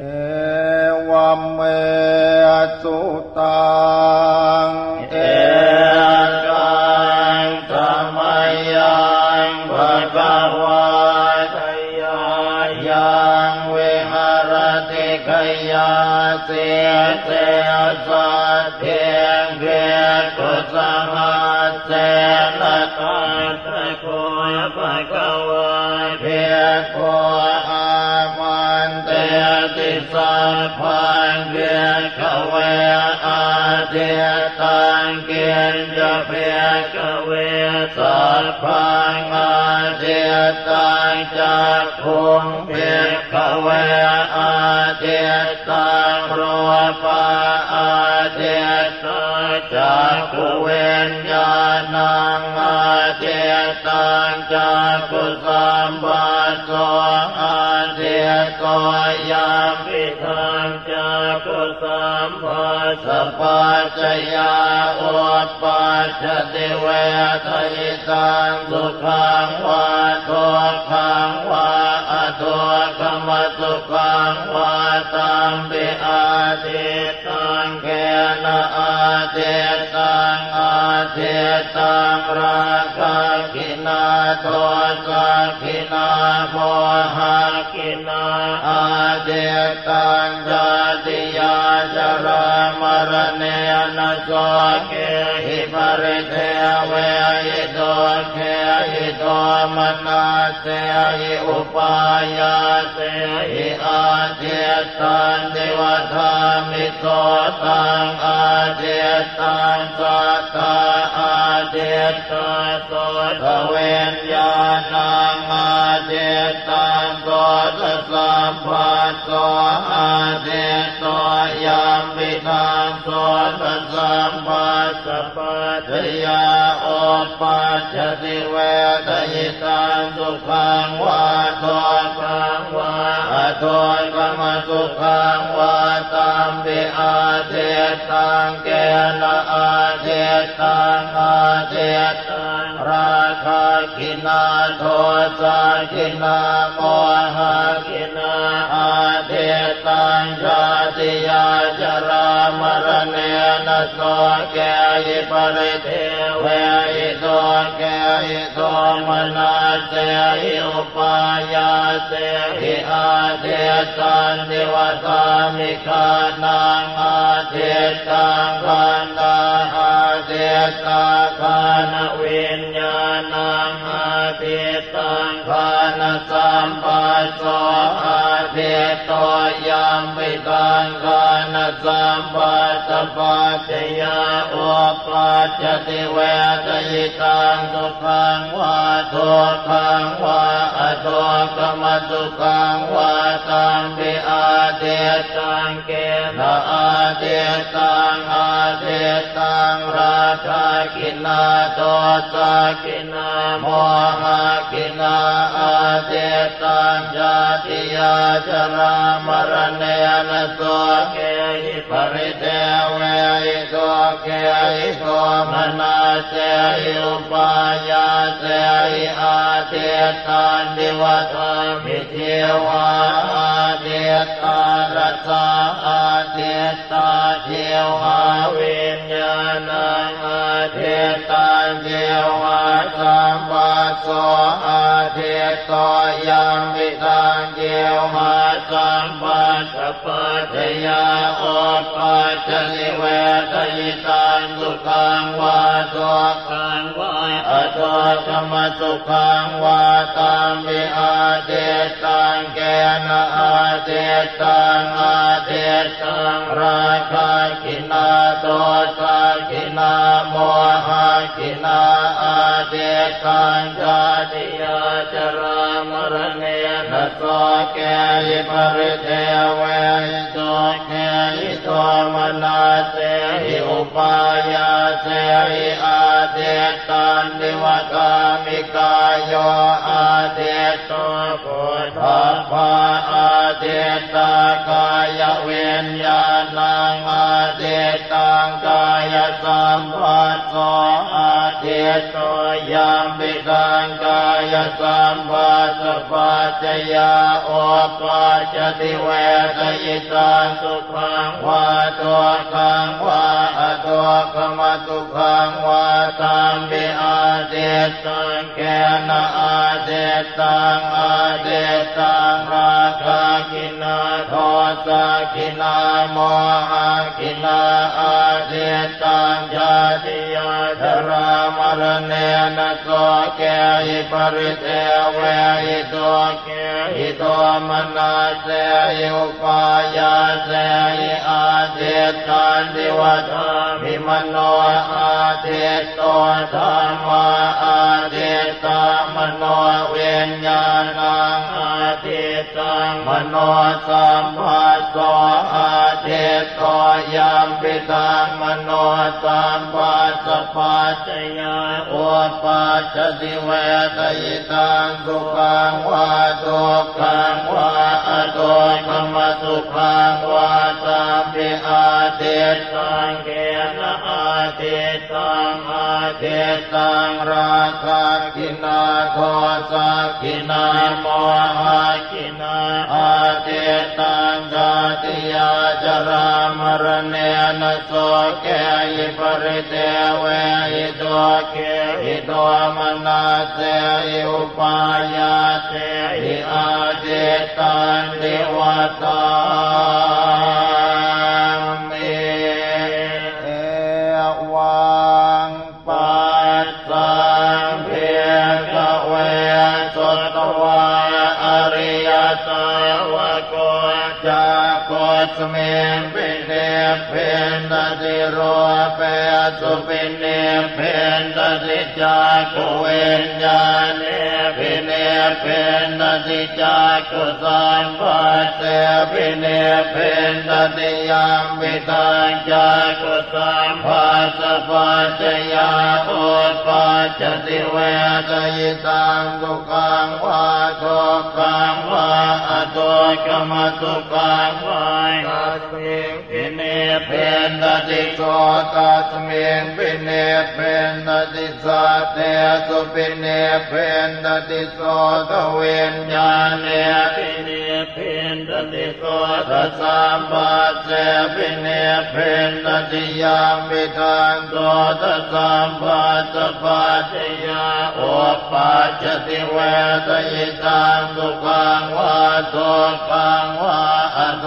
เอวัมเมสุตังเอกังธรรมยังภะคะวะทยายังเวหรติขยาเสียเตสัตเทียงเพียกุสหั ตังจักขุงเพียขเวอาเทตังโรปาอาเทตังจักขุเวนญาณังอาเทตังจักขุสัมปัสสะอาเทโกยามพิทังจักขุสัมปัสสะปัจจยาอุปปัจจติเวทยิตังสุขังวา ขังวาอทุกขมสุขังวาตัมปิอาทิตังเกนะอาทิตังอาทิตังราคะกินาโทสักกินาโมหะกินาอาเดตังจาติยาจรามรเนนะโสเกหิปริเทเวหิโตเก หิโตมนาเสหิอุปายาเสหิอาเจตังเทวธามิโตตังอาเจตังสัตตาอาเจตังโสทเวนญาณังอาเจตังโสตสัมปัสสอาเจามปิทังโสตสัมปัสสะปัจจยาอปัจจติเวทยิตังสุขังวาโทขังวาอโทกรรมสุขังวาตัมปิอาเทตังเกนะอาเทตังอาเทตังราราคัคคินาโทสัคคินาโมหัคคินาอาทิตตังชาติยา ชะรามะระเณนะโสเกหิ ปะริเทเวหิ ทุกเขหิโทมะนัสเสหิอุปายาเสหิอาทิตตันติ วะทามิ ฆานังอาทิตตังคันธาอาเทตาคานวิญญาณังอาติตังคานสัมปัสสะ เทโตยามปิตังคานสัมปัสสะปัจจยาอุปัจจติเวทยิตังสุขังวาทุกขังวาอทุกขมสุขังวาตัมปิอาทิตตังเกนะอาทิตตังอาทิตตังราคัคคินาโทสัคคินาโมหัคคินาอาทิตตัง ชาติยา ชะรามะระเณนะโสเกหิ ปะริเทเวหิ ทุกเขหิโทมะนัสเสหิอุปายาเสหิอาทิตังดิวะธามิเทวาอาเทตารัสาอาเทตาเทวาวิญญาณอาเทตังเทวา สัมปัสสอาเทตยังวิตังเทวมาสัมปัสสะปัจยาโอปัจจนิเวทยิตังสุขังวาทุขังวาอทุกขมสุขังวาตัมปิอาเทตังเกนะอาเทตังอาเทตังราคากินาโตสากินาโมหะกินา เทตังจาติยาจรามรเนนะโสแกยิปริเทเวหิโตแกยิโตมนาเสหิอุปายาเสหิอาเทตันดิวกามิกายโยอาเทโตโพธาภาอาเทตากายเวียนญาณังอาเทตังกายสัมปัสส โตยามปิตังกายสัมปัสปัจยาโอปัจติเวทยิตังสุขังวาตัวขังวาอตัวขมตุขังวาตามปิอาเจตังแกนะอาเจตังอาเจตังราคะกินาโทสะกินาโมหะกินาอาเจตังญาติยาธรามรณะนะโสแกหิปริเทเวหิตัวแกหิตัวมนาเสหิอุปายาเสหิอาเจตันติวะธามิมโนอาเจโตธรรมาอาเจตามโนเวญญาณังอาเจตังมโนสัมภัสสะอา เจโตยามปิตังมโนตามปัสสปัจจยาอุปัจจติเวทยิตังสุขังวาตุขังวาอตุขมสุขังวาตาปิอาเทตังเก เทตังราคะกินาโทสะกินาโมหะกินาอาเทตังกาติยาจรามรณะนโสแกยิปริเทเวหิตัวแกหิตัวมนาเสหิอุปายาเสหิอาเจตันเดวตา สมิงปิ นิพพินทะติ รูเป สุปิ นิพพินทะติจักขุวิญญาเณปิ นิพพินทะติจักขุสัมผัสเสปิ นิพพินทะติยัมปิทังจักขุสัมผัสสะปัจจะยา อุปปัชชะติเวทะยิตังสุขังวาทุกขังวาอะทุกขะมะสุขังวาตัสมิงปิ นิพพินทะติโสตัสมิงปิ นิพพินทะติสัทเทสุปิ นิพพินทะติโสตะวิญญาเณปิ นเพพินทะติโสตะสัมผัสเสปิ นิพพินทะติยัมปิทังโสตะสัมผัสสะปัจจะยา อุปปัชชะติเวทะยิตังสุขังวา ทุกขังวาอะทุ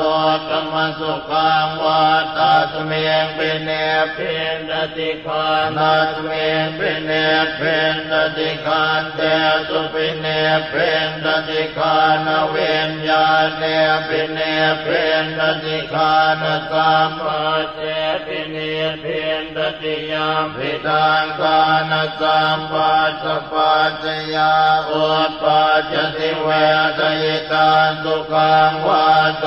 กขะมะสุขังวาตัสมิงปิ นิพพินทะติ ฆานัสมิงปิ นิพพินทะติคันเธสุปิ นิพพินทะติ ฆานะวิญญาเณปิ นิพพินทะติ ฆานะสัมผัสเสปิเนเพนตติยามพิตังคานะสัมปัสสะปัจจยาโอปัจจติเวทยิตังสุขังวาโต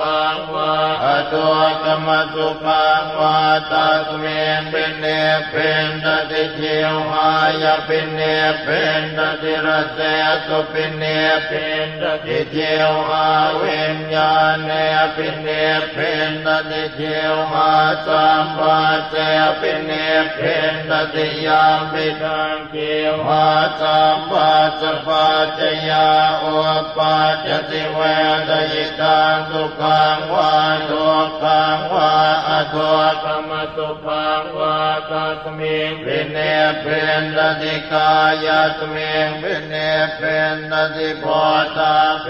ขังวาอโตกรรมสุขังวาตัสเมนป็นเนเป็นตติเทวหายเป็นเนเป็นตติระเสสุป็นเนเป็นตติเทวหาวนญาเนป็นเนเป็นตติเทียวหาสัมปัสเสเป็นเนเป็นตติยามปิทังเทียวหาสัมปัสสะปัจจยาโอปัจจติเวทยิตังสุขังวาโตขังวาอโทกรรมสุขังวาตัสมิงปิเนเป็นตติกายาสมิงปิเนเป็นตติโพธาเป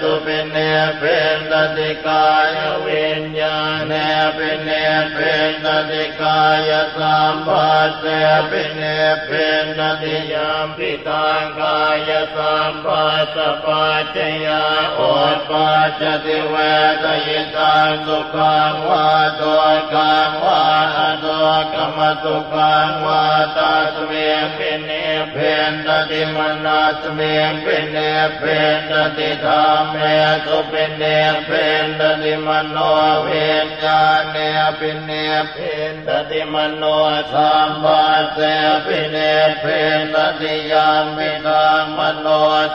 ตุปิเนเป็นตติกายวิญญาณเนปิเนเป็นตติกายสัมปัสเสปิเนเป็นตติยามปิตังกายสัมปัสสะปัจจยาโอตปัจจติเวทยิตังสุขังวาโตขังวาอโตกรรมสุขังวาตัสเมปิเนเป็นตติมนาสเมเป็นเนเป็นตติธรรมเมสุเป็นเนเป็นตติมโนเวนญาเนเป็นเนเป็นตติมโนสัมปัสเสเป็นเนเป็นตติยามปิตังมโน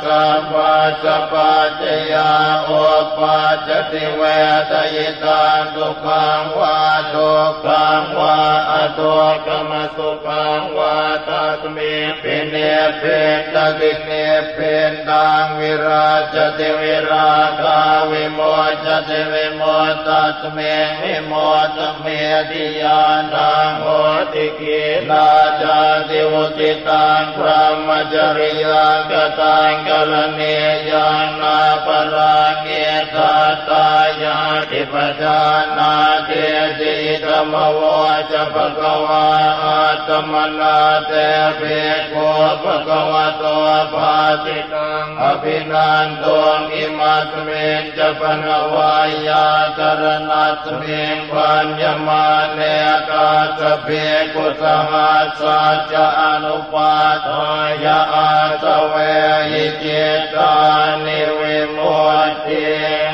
สัมปัสปัจยาโอปัจติเวทยิตังทุขังวาทุกขังวา อะทุกขะมะสุขังวาตัสมิงปิ นิพพินทะติ นิพพินทังวิรัชชะติวิราคาวิมุจจะติวิมุตตัสมิง วิมุตตะมีติ ญาณังโหติ ขีณา ชาติวุสิตังพรัหมะจะริยัง กะตังกะระณียัง นาปะรัง อิตถัตตายาติปะชานาตีติ อิทะมะโวจะภะคะวาอัตตะมะนาเต ภิกขู ภะคะวะโตภาสิตัง อะภินันทุง อิมัสมิญจะ ปะนะ เวยยากะระณัสมิง ภัญญะมาเน ตัสสะ ภิกขุสะหัสสัสสะ อะนุปาทายะ อาสเวหิจิต Yeah.